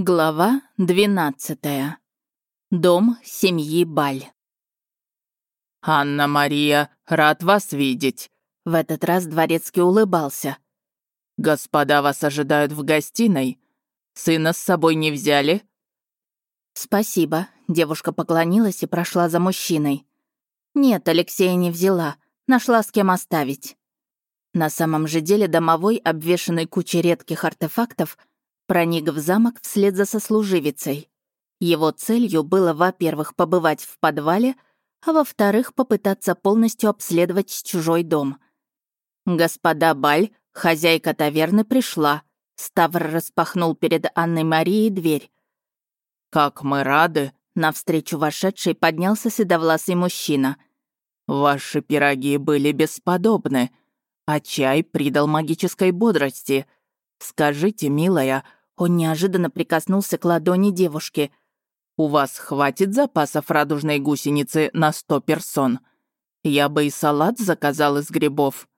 Глава 12. Дом семьи Баль. «Анна-Мария, рад вас видеть!» В этот раз дворецкий улыбался. «Господа вас ожидают в гостиной. Сына с собой не взяли?» «Спасибо», — девушка поклонилась и прошла за мужчиной. «Нет, Алексея не взяла. Нашла с кем оставить». На самом же деле домовой, обвешанный кучей редких артефактов, проник в замок вслед за сослуживицей. Его целью было, во-первых, побывать в подвале, а во-вторых, попытаться полностью обследовать чужой дом. Господа Баль, хозяйка таверны, пришла. Ставр распахнул перед Анной Марией дверь. «Как мы рады!» Навстречу вошедшей поднялся седовласый мужчина. «Ваши пироги были бесподобны, а чай придал магической бодрости. Скажите, милая, он неожиданно прикоснулся к ладони девушки. «У вас хватит запасов радужной гусеницы на сто персон? Я бы и салат заказал из грибов».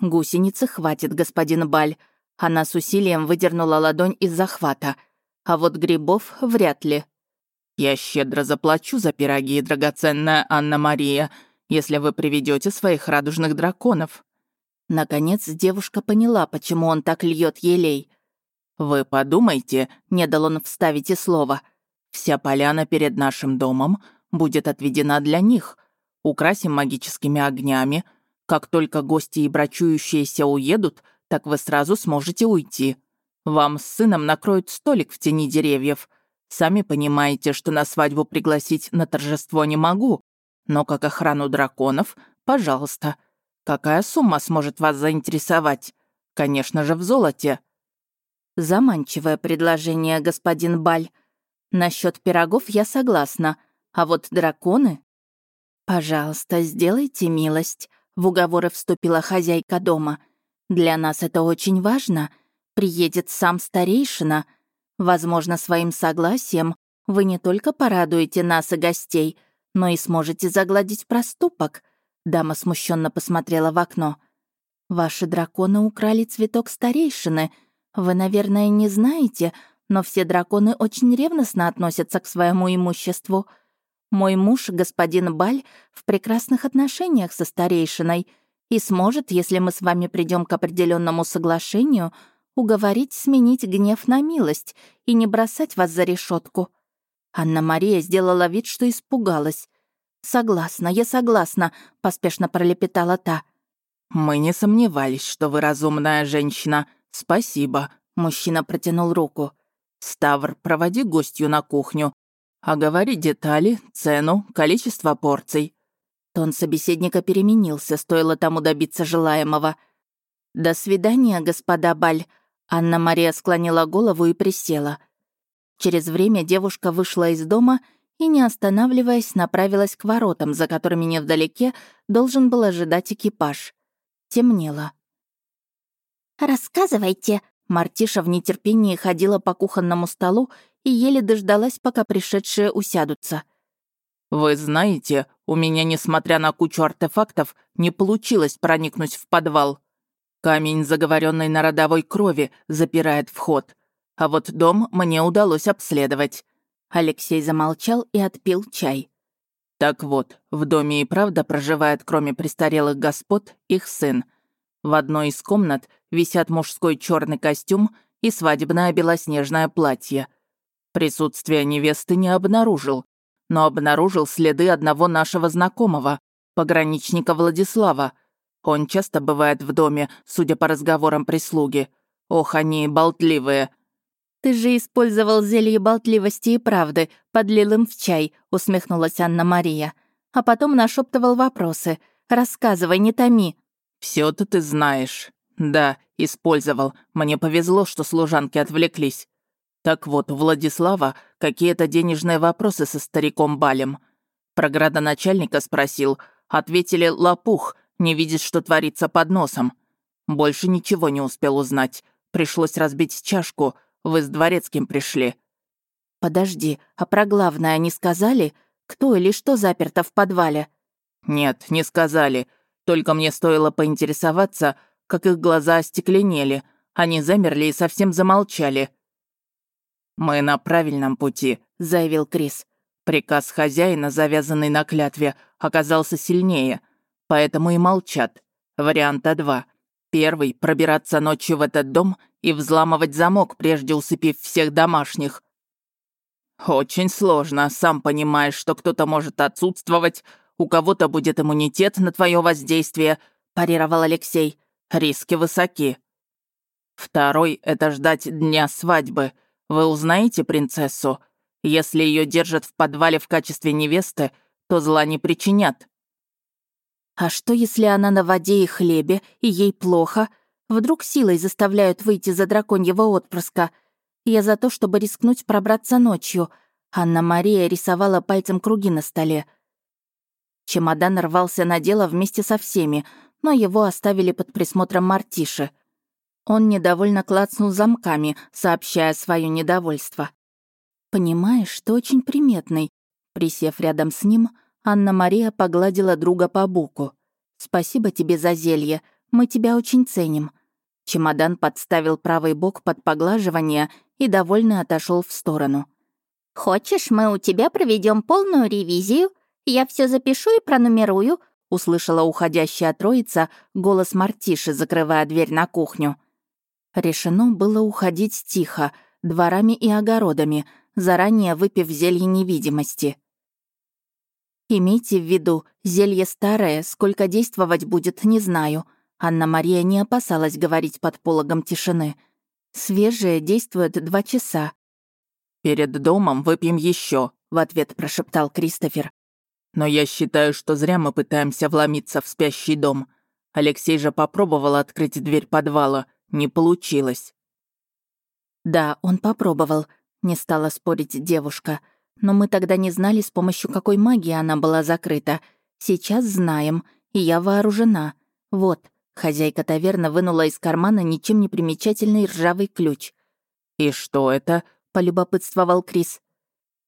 «Гусеницы хватит, господин Баль». Она с усилием выдернула ладонь из захвата. А вот грибов вряд ли. «Я щедро заплачу за пироги, драгоценная Анна-Мария, если вы приведете своих радужных драконов». Наконец девушка поняла, почему он так льет елей. «Вы подумайте», — не дал он вставить и слова. «Вся поляна перед нашим домом будет отведена для них. Украсим магическими огнями. Как только гости и брачующиеся уедут, так вы сразу сможете уйти. Вам с сыном накроют столик в тени деревьев. Сами понимаете, что на свадьбу пригласить на торжество не могу, но как охрану драконов, пожалуйста. Какая сумма сможет вас заинтересовать? Конечно же, в золоте». Заманчивое предложение, господин Баль. Насчет пирогов я согласна, а вот драконы... Пожалуйста, сделайте милость. В уговоры вступила хозяйка дома. Для нас это очень важно. Приедет сам старейшина. Возможно, своим согласием вы не только порадуете нас и гостей, но и сможете загладить проступок. Дама смущенно посмотрела в окно. Ваши драконы украли цветок старейшины — вы, наверное, не знаете, но все драконы очень ревностно относятся к своему имуществу. Мой муж, господин Баль, в прекрасных отношениях со старейшиной и сможет, если мы с вами придем к определенному соглашению, уговорить сменить гнев на милость и не бросать вас за решетку. Анна-Мария сделала вид, что испугалась. «Согласна, я согласна», — поспешно пролепетала та. «Мы не сомневались, что вы разумная женщина», «Спасибо», — мужчина протянул руку. «Ставр, проводи гостью на кухню. Оговори детали, цену, количество порций». Тон собеседника переменился, стоило тому добиться желаемого. «До свидания, господа Баль», — Анна-Мария склонила голову и присела. Через время девушка вышла из дома и, не останавливаясь, направилась к воротам, за которыми невдалеке должен был ожидать экипаж. Темнело. «Рассказывайте!» Мартиша в нетерпении ходила по кухонному столу и еле дождалась, пока пришедшие усядутся. «Вы знаете, у меня, несмотря на кучу артефактов, не получилось проникнуть в подвал. Камень, заговоренный на родовой крови, запирает вход. А вот дом мне удалось обследовать». Алексей замолчал и отпил чай. «Так вот, в доме и правда проживает, кроме престарелых господ, их сын — в одной из комнат висят мужской черный костюм и свадебное белоснежное платье. Присутствие невесты не обнаружил, но обнаружил следы одного нашего знакомого, пограничника Владислава. Он часто бывает в доме, судя по разговорам прислуги. Ох, они болтливые. «Ты же использовал зелье болтливости и правды, подлил им в чай», — усмехнулась Анна-Мария. А потом нашептывал вопросы. «Рассказывай, не томи». Все то ты знаешь. Да, использовал. Мне повезло, что служанки отвлеклись. Так вот, у Владислава какие-то денежные вопросы со стариком Балем. Про градоначальника спросил. Ответили «лопух», не видит, что творится под носом. Больше ничего не успел узнать. Пришлось разбить чашку. Вы с дворецким пришли. «Подожди, а про главное не сказали? Кто или что заперто в подвале?» «Нет, не сказали. Только мне стоило поинтересоваться, как их глаза остекленели. Они замерли и совсем замолчали. «Мы на правильном пути», — заявил Крис. «Приказ хозяина, завязанный на клятве, оказался сильнее, поэтому и молчат. Варианта два. Первый — пробираться ночью в этот дом и взламывать замок, прежде усыпив всех домашних. Очень сложно, сам понимаешь, что кто-то может отсутствовать, у кого-то будет иммунитет на твое воздействие», — парировал Алексей. «Риски высоки». Второй — это ждать дня свадьбы. Вы узнаете принцессу? Если ее держат в подвале в качестве невесты, то зла не причинят. А что, если она на воде и хлебе, и ей плохо? Вдруг силой заставляют выйти за драконьего отпрыска? Я за то, чтобы рискнуть пробраться ночью. Анна-Мария рисовала пальцем круги на столе. Чемодан рвался на дело вместе со всеми, но его оставили под присмотром Мартиши. Он недовольно клацнул замками, сообщая свое недовольство. «Понимаешь, ты очень приметный». Присев рядом с ним, Анна-Мария погладила друга по боку. «Спасибо тебе за зелье. Мы тебя очень ценим». Чемодан подставил правый бок под поглаживание и довольно отошел в сторону. «Хочешь, мы у тебя проведем полную ревизию? Я все запишу и пронумерую», услышала уходящая троица голос Мартиши, закрывая дверь на кухню. Решено было уходить тихо, дворами и огородами, заранее выпив зелье невидимости. Имейте в виду, зелье старое, сколько действовать будет, не знаю. Анна-Мария не опасалась говорить под пологом тишины. Свежее действует два часа. «Перед домом выпьем еще, в ответ прошептал Кристофер. «Но я считаю, что зря мы пытаемся вломиться в спящий дом. Алексей же попробовал открыть дверь подвала — не получилось. Да, он попробовал, не стала спорить девушка. Но мы тогда не знали, с помощью какой магии она была закрыта. Сейчас знаем, и я вооружена. Вот, хозяйка таверны вынула из кармана ничем не примечательный ржавый ключ. «И что это?» — полюбопытствовал Крис.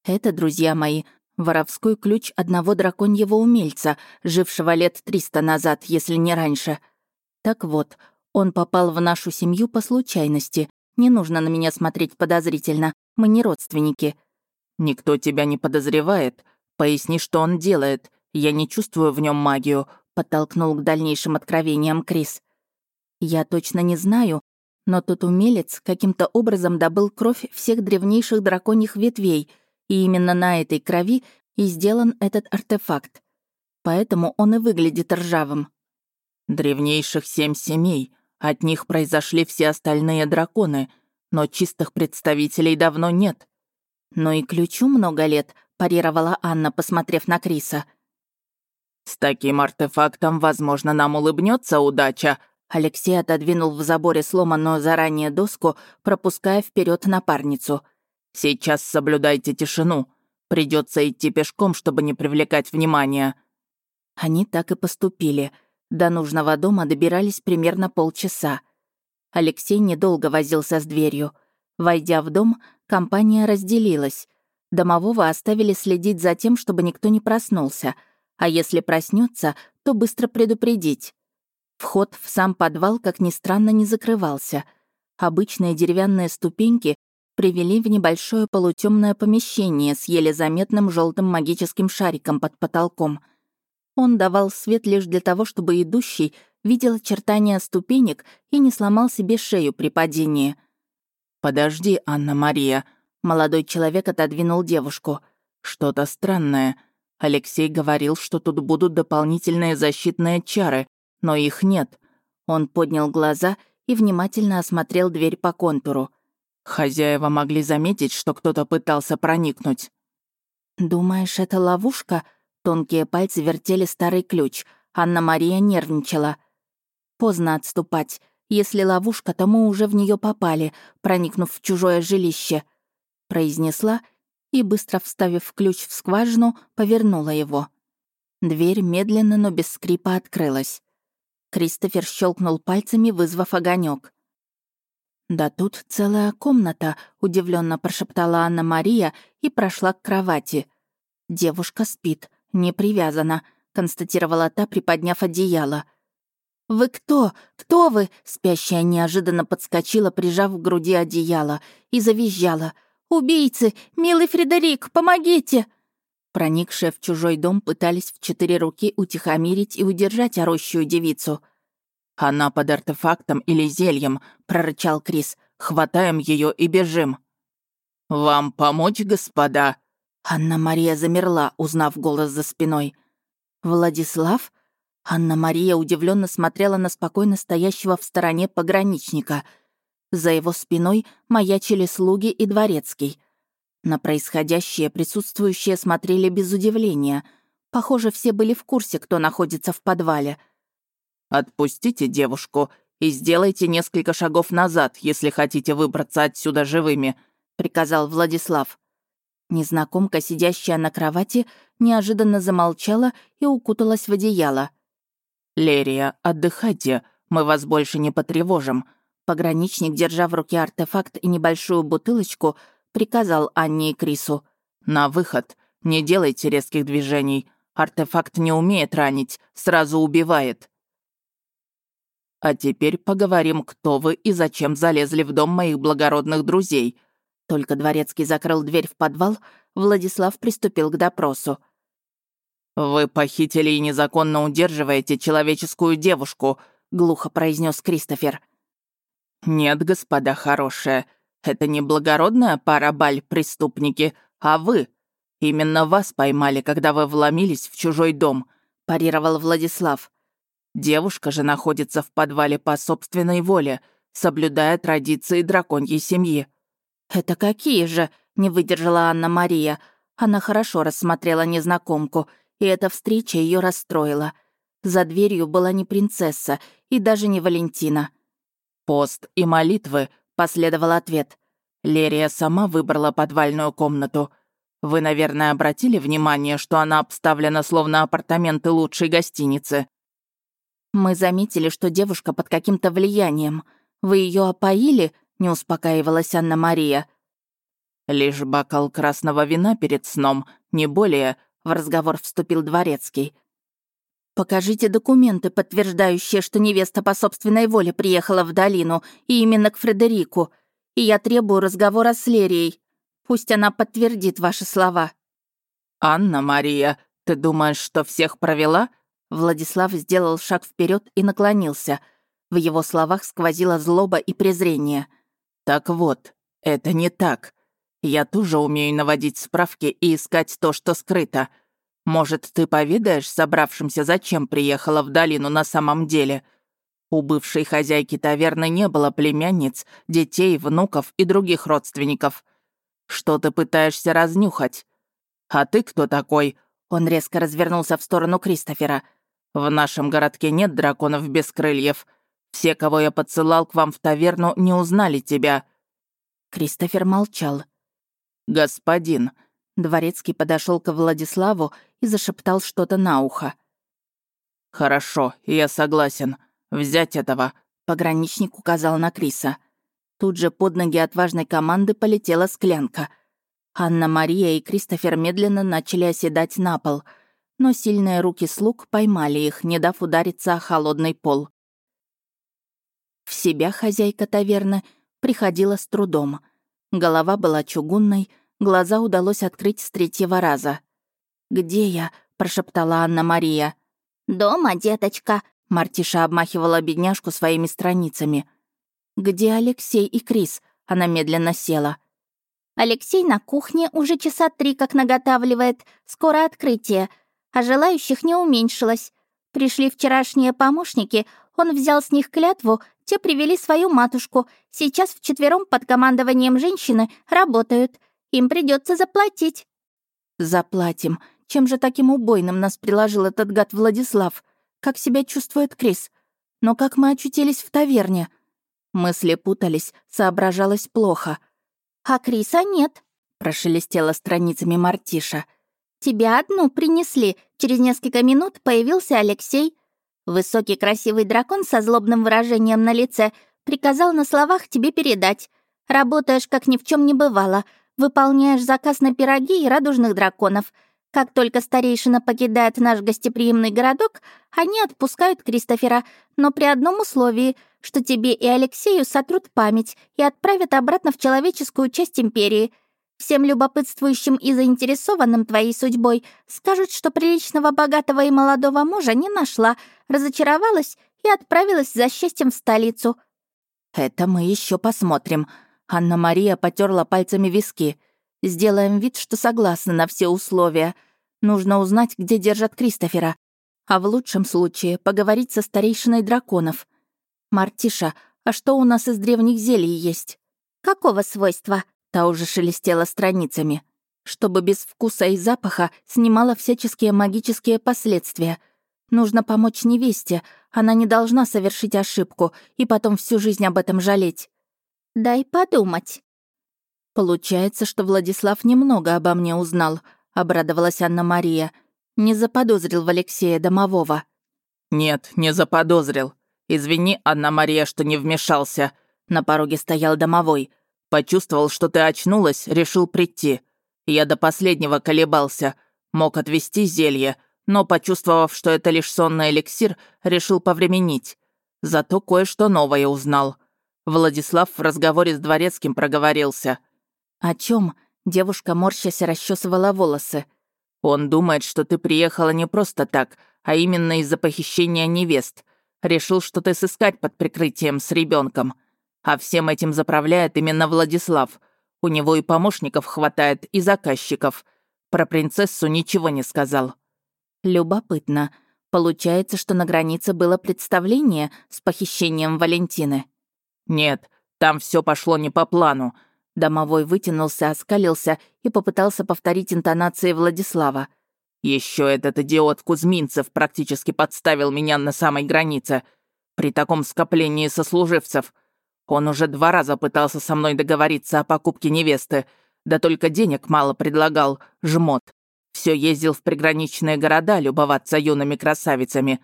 «Это, друзья мои, воровской ключ одного драконьего умельца, жившего лет триста назад, если не раньше. Так вот, он попал в нашу семью по случайности. Не нужно на меня смотреть подозрительно. Мы не родственники». «Никто тебя не подозревает. Поясни, что он делает. Я не чувствую в нем магию», — подтолкнул к дальнейшим откровениям Крис. «Я точно не знаю, но тот умелец каким-то образом добыл кровь всех древнейших драконьих ветвей, и именно на этой крови и сделан этот артефакт. Поэтому он и выглядит ржавым». «Древнейших семь семей. От них произошли все остальные драконы, но чистых представителей давно нет. «Но и ключу много лет», — парировала Анна, посмотрев на Криса. «С таким артефактом, возможно, нам улыбнется удача», Алексей отодвинул в заборе сломанную заранее доску, пропуская вперед напарницу. «Сейчас соблюдайте тишину. Придется идти пешком, чтобы не привлекать внимания». Они так и поступили — до нужного дома добирались примерно полчаса. Алексей недолго возился с дверью. Войдя в дом, компания разделилась. Домового оставили следить за тем, чтобы никто не проснулся, а если проснется, то быстро предупредить. Вход в сам подвал, как ни странно, не закрывался. Обычные деревянные ступеньки привели в небольшое полутемное помещение с еле заметным желтым магическим шариком под потолком — он давал свет лишь для того, чтобы идущий видел очертания ступенек и не сломал себе шею при падении. «Подожди, Анна-Мария», — молодой человек отодвинул девушку. «Что-то странное. Алексей говорил, что тут будут дополнительные защитные чары, но их нет». Он поднял глаза и внимательно осмотрел дверь по контуру. Хозяева могли заметить, что кто-то пытался проникнуть. «Думаешь, это ловушка?» Тонкие пальцы вертели старый ключ. Анна-Мария нервничала. Поздно отступать. Если ловушка, то мы уже в нее попали, проникнув в чужое жилище. Произнесла и, быстро вставив ключ в скважину, повернула его. Дверь медленно, но без скрипа открылась. Кристофер щелкнул пальцами, вызвав огонек. «Да тут целая комната», — удивленно прошептала Анна-Мария и прошла к кровати. Девушка спит. «Не привязана», — констатировала та, приподняв одеяло. «Вы кто? Кто вы?» Спящая неожиданно подскочила, прижав к груди одеяло, и завизжала. Убийцы! Милый Фредерик, помогите!» Проникшие в чужой дом пытались в четыре руки утихомирить и удержать орущую девицу. «Она под артефактом или зельем», — прорычал Крис. «Хватаем ее и бежим». «Вам помочь, господа?» Анна-Мария замерла, узнав голос за спиной. «Владислав?» Анна-Мария удивленно смотрела на спокойно стоящего в стороне пограничника. За его спиной маячили слуги и дворецкий. На происходящее присутствующие смотрели без удивления. Похоже, все были в курсе, кто находится в подвале. «Отпустите девушку и сделайте несколько шагов назад, если хотите выбраться отсюда живыми», — приказал Владислав. Незнакомка, сидящая на кровати, неожиданно замолчала и укуталась в одеяло. «Лерия, отдыхайте, мы вас больше не потревожим». Пограничник, держа в руке артефакт и небольшую бутылочку, приказал Анне и Крису. «На выход. Не делайте резких движений. Артефакт не умеет ранить, сразу убивает». «А теперь поговорим, кто вы и зачем залезли в дом моих благородных друзей», только дворецкий закрыл дверь в подвал, Владислав приступил к допросу. «Вы похитили и незаконно удерживаете человеческую девушку», — глухо произнес Кристофер. «Нет, господа хорошие, это не благородная пара баль преступники, а вы. Именно вас поймали, когда вы вломились в чужой дом», — парировал Владислав. «Девушка же находится в подвале по собственной воле, соблюдая традиции драконьей семьи». «Это какие же?» — не выдержала Анна-Мария. Она хорошо рассмотрела незнакомку, и эта встреча ее расстроила. За дверью была не принцесса и даже не Валентина. «Пост и молитвы», — последовал ответ. Лерия сама выбрала подвальную комнату. Вы, наверное, обратили внимание, что она обставлена словно апартаменты лучшей гостиницы. Мы заметили, что девушка под каким-то влиянием. Вы ее опоили не успокаивалась Анна-Мария. «Лишь бокал красного вина перед сном, не более», — в разговор вступил дворецкий. «Покажите документы, подтверждающие, что невеста по собственной воле приехала в долину, и именно к Фредерику. И я требую разговора с Лерией. Пусть она подтвердит ваши слова». «Анна-Мария, ты думаешь, что всех провела?» Владислав сделал шаг вперед и наклонился. В его словах сквозила злоба и презрение — так вот, это не так. Я тоже умею наводить справки и искать то, что скрыто. Может, ты поведаешь собравшимся, зачем приехала в долину на самом деле? У бывшей хозяйки таверны не было племянниц, детей, внуков и других родственников. Что ты пытаешься разнюхать? А ты кто такой? Он резко развернулся в сторону Кристофера. В нашем городке нет драконов без крыльев. Все, кого я подсылал к вам в таверну, не узнали тебя». Кристофер молчал. «Господин». Дворецкий подошел к Владиславу и зашептал что-то на ухо. «Хорошо, я согласен. Взять этого». Пограничник указал на Криса. Тут же под ноги отважной команды полетела склянка. Анна-Мария и Кристофер медленно начали оседать на пол, но сильные руки слуг поймали их, не дав удариться о холодный пол. В себя хозяйка таверны приходила с трудом. Голова была чугунной, глаза удалось открыть с третьего раза. «Где я?» — прошептала Анна-Мария. «Дома, деточка», — Мартиша обмахивала бедняжку своими страницами. «Где Алексей и Крис?» — она медленно села. «Алексей на кухне уже часа три как наготавливает. Скоро открытие. А желающих не уменьшилось. Пришли вчерашние помощники, он взял с них клятву те привели свою матушку. Сейчас вчетвером под командованием женщины работают. Им придется заплатить». «Заплатим. Чем же таким убойным нас приложил этот гад Владислав? Как себя чувствует Крис? Но как мы очутились в таверне?» Мысли путались, соображалось плохо. «А Криса нет», — прошелестела страницами Мартиша. «Тебя одну принесли. Через несколько минут появился Алексей. Высокий красивый дракон со злобным выражением на лице приказал на словах тебе передать. Работаешь, как ни в чем не бывало, выполняешь заказ на пироги и радужных драконов. Как только старейшина покидает наш гостеприимный городок, они отпускают Кристофера, но при одном условии, что тебе и Алексею сотрут память и отправят обратно в человеческую часть Империи. Всем любопытствующим и заинтересованным твоей судьбой скажут, что приличного, богатого и молодого мужа не нашла, разочаровалась и отправилась за счастьем в столицу». «Это мы еще посмотрим». Анна-Мария потерла пальцами виски. «Сделаем вид, что согласны на все условия. Нужно узнать, где держат Кристофера. А в лучшем случае поговорить со старейшиной драконов. Мартиша, а что у нас из древних зелий есть?» «Какого свойства?» Та уже шелестела страницами. Чтобы без вкуса и запаха снимала всяческие магические последствия. Нужно помочь невесте. Она не должна совершить ошибку и потом всю жизнь об этом жалеть. «Дай подумать». «Получается, что Владислав немного обо мне узнал», — обрадовалась Анна-Мария. «Не заподозрил в Алексея Домового». «Нет, не заподозрил. Извини, Анна-Мария, что не вмешался». На пороге стоял Домовой. Почувствовал, что ты очнулась, решил прийти. Я до последнего колебался. Мог отвести зелье, но, почувствовав, что это лишь сонный эликсир, решил повременить. Зато кое-что новое узнал. Владислав в разговоре с дворецким проговорился. «О чем? Девушка, морщась, расчесывала волосы. «Он думает, что ты приехала не просто так, а именно из-за похищения невест. Решил, что ты сыскать под прикрытием с ребенком. А всем этим заправляет именно Владислав. У него и помощников хватает, и заказчиков. Про принцессу ничего не сказал. Любопытно. Получается, что на границе было представление с похищением Валентины. Нет, там все пошло не по плану. Домовой вытянулся, оскалился и попытался повторить интонации Владислава. Еще этот идиот Кузьминцев практически подставил меня на самой границе. При таком скоплении сослуживцев он уже два раза пытался со мной договориться о покупке невесты, да только денег мало предлагал, жмот. Все ездил в приграничные города любоваться юными красавицами.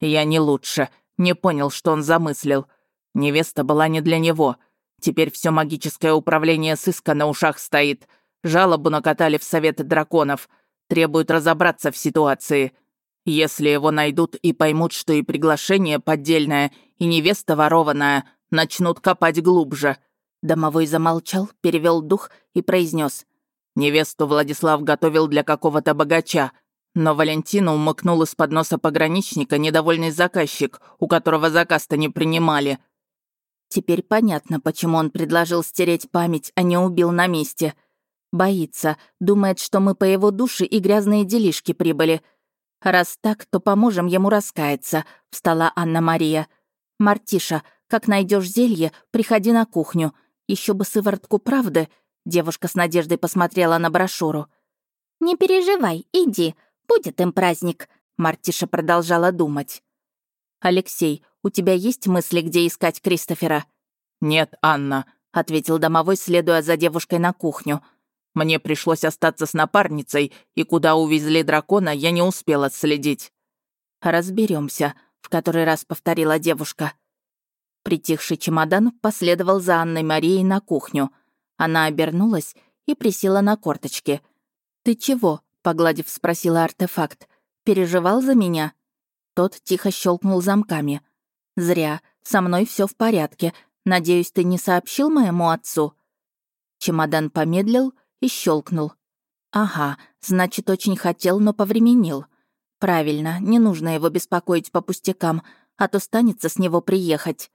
Я не лучше, не понял, что он замыслил. Невеста была не для него. Теперь все магическое управление сыска на ушах стоит. Жалобу накатали в Совет драконов. Требуют разобраться в ситуации. Если его найдут и поймут, что и приглашение поддельное, и невеста ворованная, начнут копать глубже». Домовой замолчал, перевел дух и произнес: «Невесту Владислав готовил для какого-то богача, но Валентину умыкнул из-под носа пограничника недовольный заказчик, у которого заказ-то не принимали». Теперь понятно, почему он предложил стереть память, а не убил на месте. Боится, думает, что мы по его душе и грязные делишки прибыли. Раз так, то поможем ему раскаяться, встала Анна-Мария. Мартиша, как найдешь зелье, приходи на кухню. Еще бы сыворотку правды». Девушка с надеждой посмотрела на брошюру. «Не переживай, иди, будет им праздник», — Мартиша продолжала думать. «Алексей, у тебя есть мысли, где искать Кристофера?» «Нет, Анна», — ответил домовой, следуя за девушкой на кухню. «Мне пришлось остаться с напарницей, и куда увезли дракона, я не успела следить». Разберемся, в который раз повторила девушка. Притихший чемодан последовал за Анной Марией на кухню. Она обернулась и присела на корточки. «Ты чего?» — погладив, спросила артефакт. «Переживал за меня?» Тот тихо щелкнул замками. «Зря. Со мной все в порядке. Надеюсь, ты не сообщил моему отцу?» Чемодан помедлил и щелкнул. «Ага, значит, очень хотел, но повременил. Правильно, не нужно его беспокоить по пустякам, а то станется с него приехать.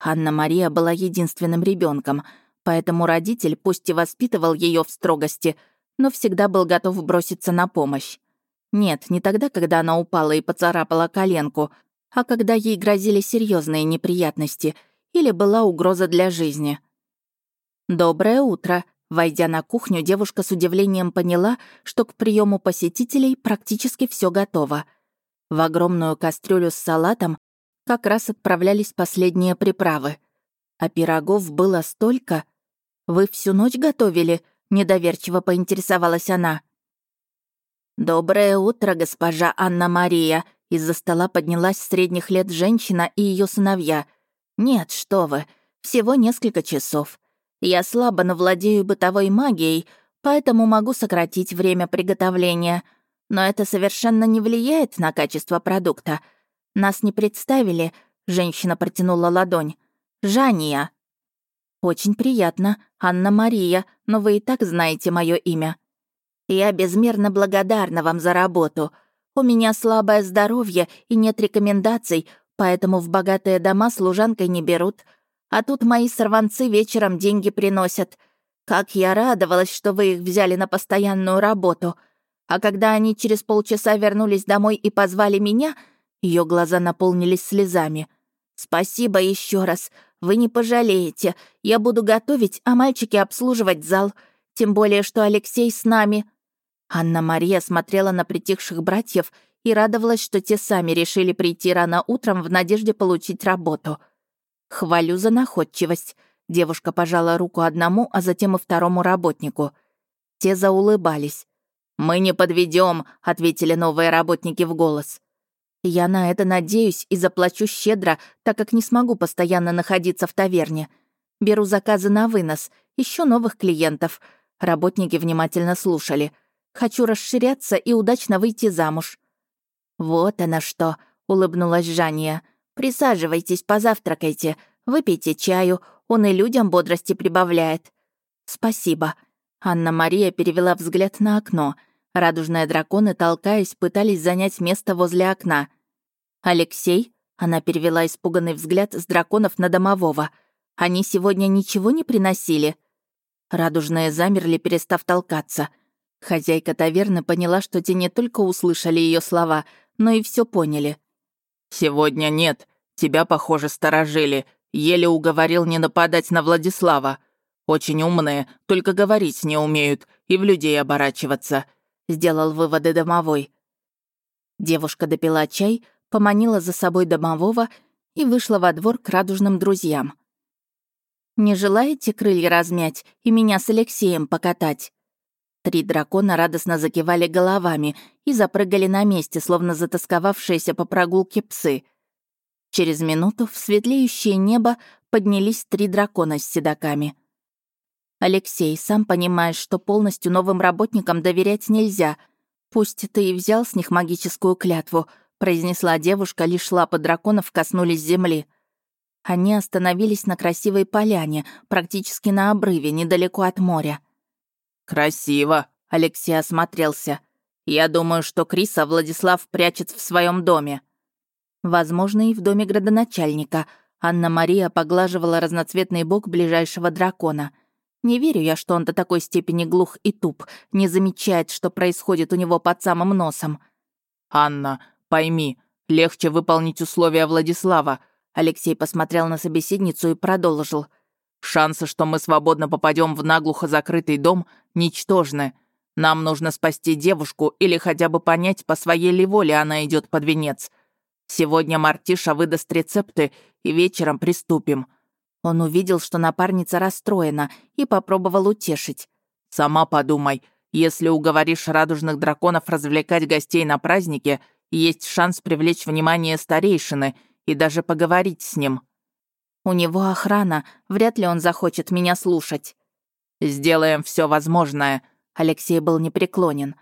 Анна-Мария была единственным ребенком, поэтому родитель пусть и воспитывал ее в строгости, но всегда был готов броситься на помощь. Нет, не тогда, когда она упала и поцарапала коленку, а когда ей грозили серьезные неприятности или была угроза для жизни. «Доброе утро», Войдя на кухню, девушка с удивлением поняла, что к приему посетителей практически все готово. В огромную кастрюлю с салатом как раз отправлялись последние приправы. А пирогов было столько. «Вы всю ночь готовили?» — недоверчиво поинтересовалась она. «Доброе утро, госпожа Анна-Мария!» Из-за стола поднялась средних лет женщина и ее сыновья. «Нет, что вы, всего несколько часов. Я слабо, но владею бытовой магией, поэтому могу сократить время приготовления. Но это совершенно не влияет на качество продукта. Нас не представили, женщина протянула ладонь. Жания. «Очень приятно, Анна-Мария, но вы и так знаете мое имя». «Я безмерно благодарна вам за работу. У меня слабое здоровье и нет рекомендаций, поэтому в богатые дома служанкой не берут. А тут мои сорванцы вечером деньги приносят. Как я радовалась, что вы их взяли на постоянную работу. А когда они через полчаса вернулись домой и позвали меня, ее глаза наполнились слезами. «Спасибо еще раз. Вы не пожалеете. Я буду готовить, а мальчики обслуживать зал. Тем более, что Алексей с нами». Анна-Мария смотрела на притихших братьев и радовалась, что те сами решили прийти рано утром в надежде получить работу. «Хвалю за находчивость», — девушка пожала руку одному, а затем и второму работнику. Те заулыбались. «Мы не подведем, ответили новые работники в голос. «Я на это надеюсь и заплачу щедро, так как не смогу постоянно находиться в таверне. Беру заказы на вынос, ищу новых клиентов». Работники внимательно слушали. «Хочу расширяться и удачно выйти замуж». «Вот она что», — улыбнулась Жанния. «Присаживайтесь, позавтракайте, выпейте чаю, он и людям бодрости прибавляет». «Спасибо». Анна-Мария перевела взгляд на окно. Радужные драконы, толкаясь, пытались занять место возле окна. «Алексей?» — она перевела испуганный взгляд с драконов на домового. «Они сегодня ничего не приносили?» Радужные замерли, перестав толкаться. Хозяйка таверны поняла, что те не только услышали ее слова, но и все поняли. «Сегодня нет. Тебя, похоже, сторожили. Еле уговорил не нападать на Владислава. Очень умные, только говорить не умеют и в людей оборачиваться», — сделал выводы домовой. Девушка допила чай, поманила за собой домового и вышла во двор к радужным друзьям. «Не желаете крылья размять и меня с Алексеем покатать?» Три дракона радостно закивали головами и запрыгали на месте, словно затасковавшиеся по прогулке псы. Через минуту в светлеющее небо поднялись три дракона с седаками. «Алексей, сам понимаешь, что полностью новым работникам доверять нельзя. Пусть ты и взял с них магическую клятву», произнесла девушка, лишь лапы драконов коснулись земли. Они остановились на красивой поляне, практически на обрыве, недалеко от моря. «Красиво», — Алексей осмотрелся. «Я думаю, что Криса Владислав прячет в своем доме». Возможно, и в доме градоначальника. Анна-Мария поглаживала разноцветный бок ближайшего дракона. Не верю я, что он до такой степени глух и туп, не замечает, что происходит у него под самым носом. «Анна, пойми, легче выполнить условия Владислава», Алексей посмотрел на собеседницу и продолжил. Шансы, что мы свободно попадем в наглухо закрытый дом, ничтожны. Нам нужно спасти девушку или хотя бы понять, по своей ли воле она идет под венец. Сегодня Мартиша выдаст рецепты, и вечером приступим». Он увидел, что напарница расстроена, и попробовал утешить. «Сама подумай, если уговоришь радужных драконов развлекать гостей на празднике, есть шанс привлечь внимание старейшины и даже поговорить с ним». У него охрана, вряд ли он захочет меня слушать. «Сделаем все возможное», — Алексей был непреклонен.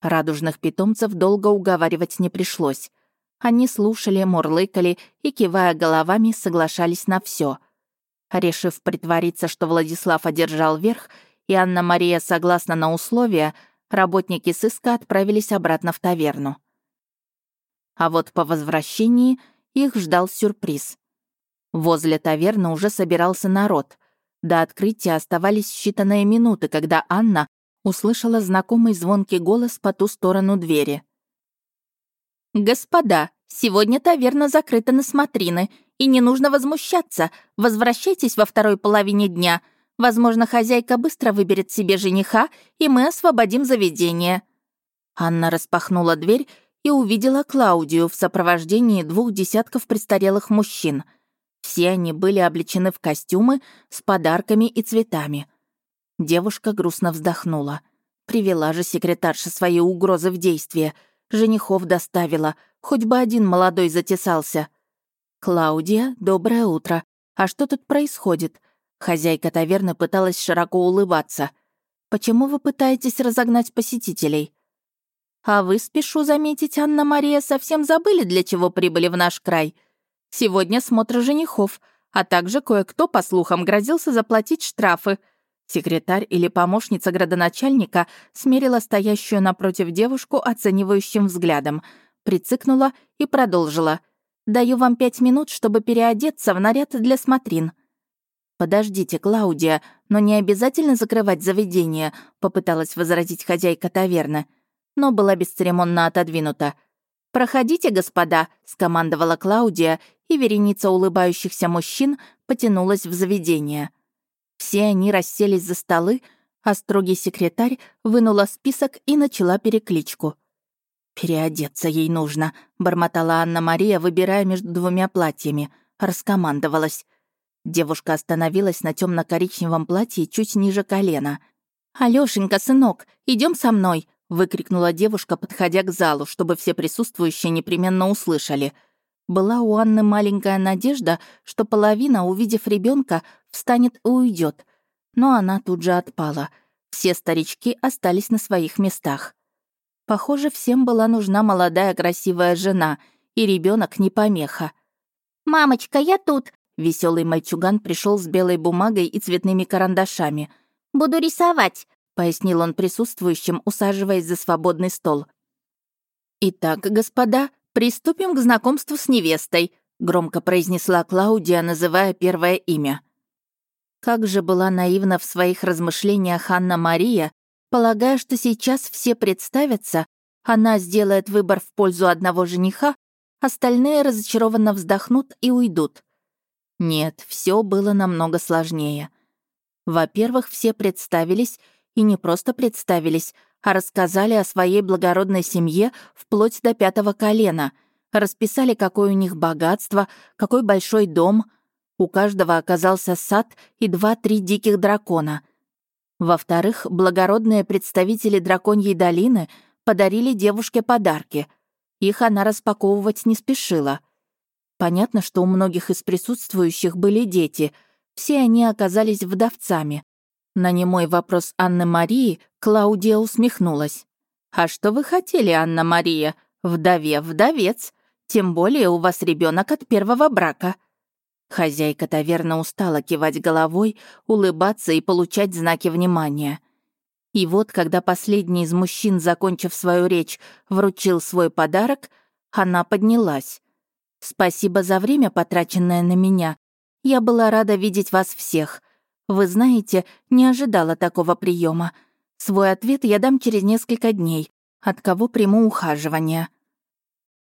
Радужных питомцев долго уговаривать не пришлось. Они слушали, мурлыкали и, кивая головами, соглашались на все. Решив притвориться, что Владислав одержал верх, и Анна-Мария согласна на условия, работники сыска отправились обратно в таверну. А вот по возвращении их ждал сюрприз. Возле таверны уже собирался народ. До открытия оставались считанные минуты, когда Анна услышала знакомый звонкий голос по ту сторону двери. «Господа, сегодня таверна закрыта на смотрины, и не нужно возмущаться. Возвращайтесь во второй половине дня. Возможно, хозяйка быстро выберет себе жениха, и мы освободим заведение». Анна распахнула дверь и увидела Клаудию в сопровождении двух десятков престарелых мужчин — все они были облечены в костюмы с подарками и цветами. Девушка грустно вздохнула. Привела же секретарша свои угрозы в действие. Женихов доставила. Хоть бы один молодой затесался. «Клаудия, доброе утро. А что тут происходит?» Хозяйка таверны пыталась широко улыбаться. «Почему вы пытаетесь разогнать посетителей?» «А вы, спешу заметить, Анна-Мария, совсем забыли, для чего прибыли в наш край. Сегодня смотр женихов, а также кое-кто, по слухам, грозился заплатить штрафы. Секретарь или помощница градоначальника смерила стоящую напротив девушку оценивающим взглядом, прицикнула и продолжила. «Даю вам пять минут, чтобы переодеться в наряд для смотрин». «Подождите, Клаудия, но не обязательно закрывать заведение», — попыталась возразить хозяйка таверны, но была бесцеремонно отодвинута. «Проходите, господа», — скомандовала Клаудия, и вереница улыбающихся мужчин потянулась в заведение. Все они расселись за столы, а строгий секретарь вынула список и начала перекличку. «Переодеться ей нужно», — бормотала Анна-Мария, выбирая между двумя платьями. Раскомандовалась. Девушка остановилась на темно коричневом платье чуть ниже колена. «Алёшенька, сынок, идем со мной!» выкрикнула девушка, подходя к залу, чтобы все присутствующие непременно услышали. Была у Анны маленькая надежда, что половина, увидев ребенка, встанет и уйдет. Но она тут же отпала. Все старички остались на своих местах. Похоже, всем была нужна молодая красивая жена, и ребенок не помеха. «Мамочка, я тут!» Веселый мальчуган пришел с белой бумагой и цветными карандашами. «Буду рисовать. — пояснил он присутствующим, усаживаясь за свободный стол. «Итак, господа, приступим к знакомству с невестой», — громко произнесла Клаудия, называя первое имя. Как же была наивна в своих размышлениях Анна-Мария, полагая, что сейчас все представятся, она сделает выбор в пользу одного жениха, остальные разочарованно вздохнут и уйдут. Нет, все было намного сложнее. Во-первых, все представились и не просто представились, а рассказали о своей благородной семье вплоть до пятого колена, расписали, какое у них богатство, какой большой дом. У каждого оказался сад и два-три диких дракона. Во-вторых, благородные представители драконьей долины подарили девушке подарки. Их она распаковывать не спешила. Понятно, что у многих из присутствующих были дети. Все они оказались вдовцами. На немой вопрос Анны-Марии Клаудия усмехнулась. «А что вы хотели, Анна-Мария? Вдове вдовец. Тем более у вас ребенок от первого брака». Хозяйка таверна устала кивать головой, улыбаться и получать знаки внимания. И вот, когда последний из мужчин, закончив свою речь, вручил свой подарок, она поднялась. «Спасибо за время, потраченное на меня. Я была рада видеть вас всех. Вы знаете, не ожидала такого приема. Свой ответ я дам через несколько дней, от кого приму ухаживание».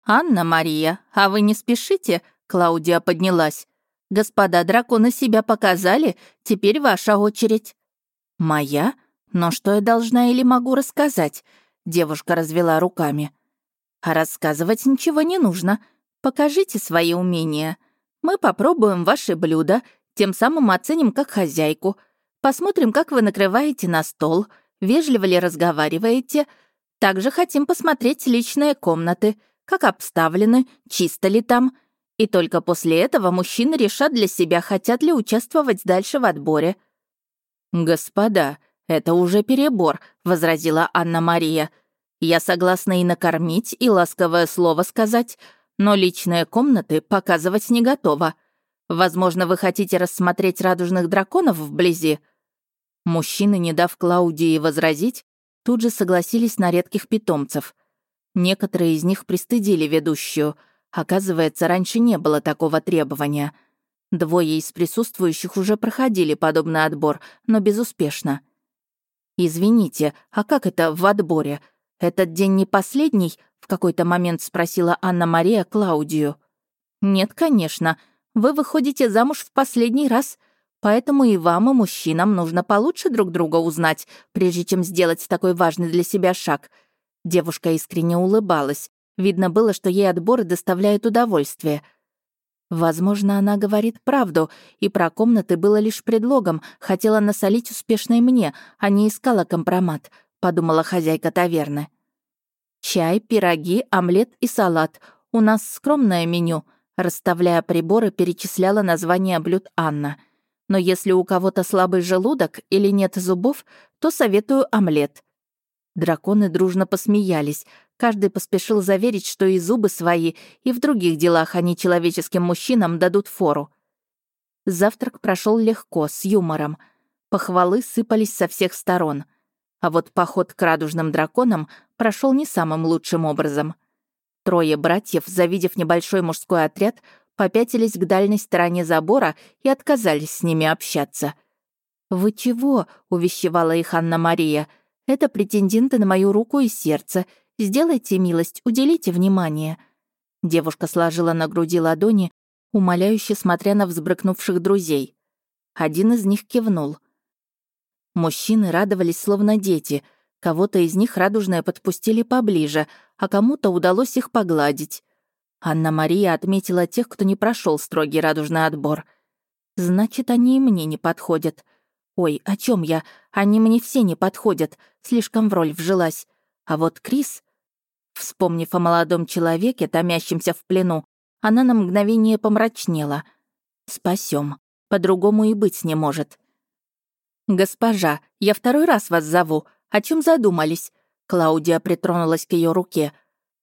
«Анна-Мария, а вы не спешите?» Клаудия поднялась. «Господа драконы себя показали, теперь ваша очередь». «Моя? Но что я должна или могу рассказать?» Девушка развела руками. «А рассказывать ничего не нужно. Покажите свои умения. Мы попробуем ваши блюда тем самым оценим как хозяйку. Посмотрим, как вы накрываете на стол, вежливо ли разговариваете. Также хотим посмотреть личные комнаты, как обставлены, чисто ли там. И только после этого мужчины решат для себя, хотят ли участвовать дальше в отборе. «Господа, это уже перебор», — возразила Анна-Мария. «Я согласна и накормить, и ласковое слово сказать, но личные комнаты показывать не готова. Возможно, вы хотите рассмотреть радужных драконов вблизи?» Мужчины, не дав Клаудии возразить, тут же согласились на редких питомцев. Некоторые из них пристыдили ведущую. Оказывается, раньше не было такого требования. Двое из присутствующих уже проходили подобный отбор, но безуспешно. «Извините, а как это в отборе? Этот день не последний?» — в какой-то момент спросила Анна-Мария Клаудию. «Нет, конечно», вы выходите замуж в последний раз, поэтому и вам, и мужчинам нужно получше друг друга узнать, прежде чем сделать такой важный для себя шаг». Девушка искренне улыбалась. Видно было, что ей отборы доставляют удовольствие. Возможно, она говорит правду, и про комнаты было лишь предлогом, хотела насолить успешной мне, а не искала компромат, подумала хозяйка таверны. Чай, пироги, омлет и салат. У нас скромное меню — Расставляя приборы, перечисляла названия блюд Анна. Но если у кого-то слабый желудок или нет зубов, то советую омлет. Драконы дружно посмеялись. Каждый поспешил заверить, что и зубы свои, и в других делах они человеческим мужчинам дадут фору. Завтрак прошел легко, с юмором. Похвалы сыпались со всех сторон. А вот поход к радужным драконам прошел не самым лучшим образом. Трое братьев, завидев небольшой мужской отряд, попятились к дальней стороне забора и отказались с ними общаться. «Вы чего?» — увещевала их Анна-Мария. «Это претенденты на мою руку и сердце. Сделайте милость, уделите внимание». Девушка сложила на груди ладони, умоляюще смотря на взбрыкнувших друзей. Один из них кивнул. Мужчины радовались словно дети. Кого-то из них радужное подпустили поближе, а кому-то удалось их погладить. Анна-Мария отметила тех, кто не прошел строгий радужный отбор. Значит, они и мне не подходят. Ой, о чем я? Они мне все не подходят. Слишком в роль вжилась. А вот Крис... Вспомнив о молодом человеке, томящемся в плену, она на мгновение помрачнела. Спасем. По-другому и быть не может. «Госпожа, я второй раз вас зову. О чем задумались?» Клаудия притронулась к ее руке.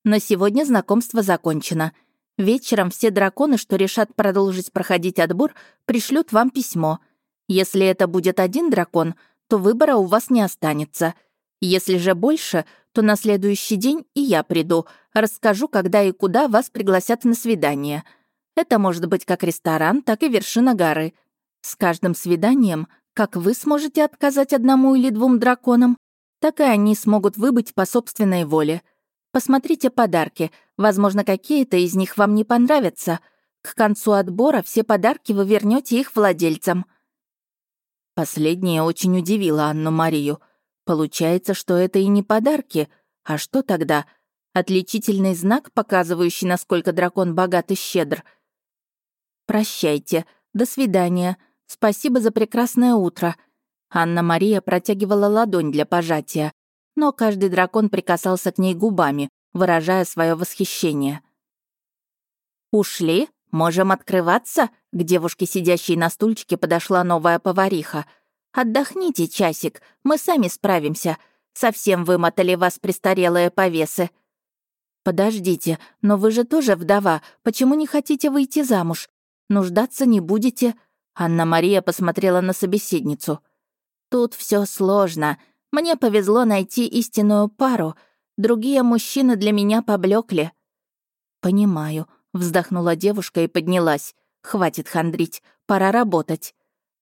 «На сегодня знакомство закончено. Вечером все драконы, что решат продолжить проходить отбор, пришлют вам письмо. Если это будет один дракон, то выбора у вас не останется. Если же больше, то на следующий день и я приду, расскажу, когда и куда вас пригласят на свидание. Это может быть как ресторан, так и вершина горы. С каждым свиданием как вы сможете отказать одному или двум драконам, так и они смогут выбыть по собственной воле. Посмотрите подарки, возможно, какие-то из них вам не понравятся. К концу отбора все подарки вы вернете их владельцам. Последнее очень удивило Анну-Марию. Получается, что это и не подарки. А что тогда? Отличительный знак, показывающий, насколько дракон богат и щедр. «Прощайте. До свидания. Спасибо за прекрасное утро». Анна-Мария протягивала ладонь для пожатия, но каждый дракон прикасался к ней губами, выражая свое восхищение. «Ушли? Можем открываться?» К девушке, сидящей на стульчике, подошла новая повариха. «Отдохните часик, мы сами справимся. Совсем вымотали вас престарелые повесы». «Подождите, но вы же тоже вдова. Почему не хотите выйти замуж? Нуждаться не будете?» Анна-Мария посмотрела на собеседницу. «Тут все сложно. Мне повезло найти истинную пару. Другие мужчины для меня поблекли. «Понимаю», — вздохнула девушка и поднялась. «Хватит хандрить, пора работать».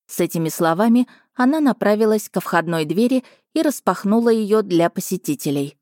С этими словами она направилась ко входной двери и распахнула ее для посетителей.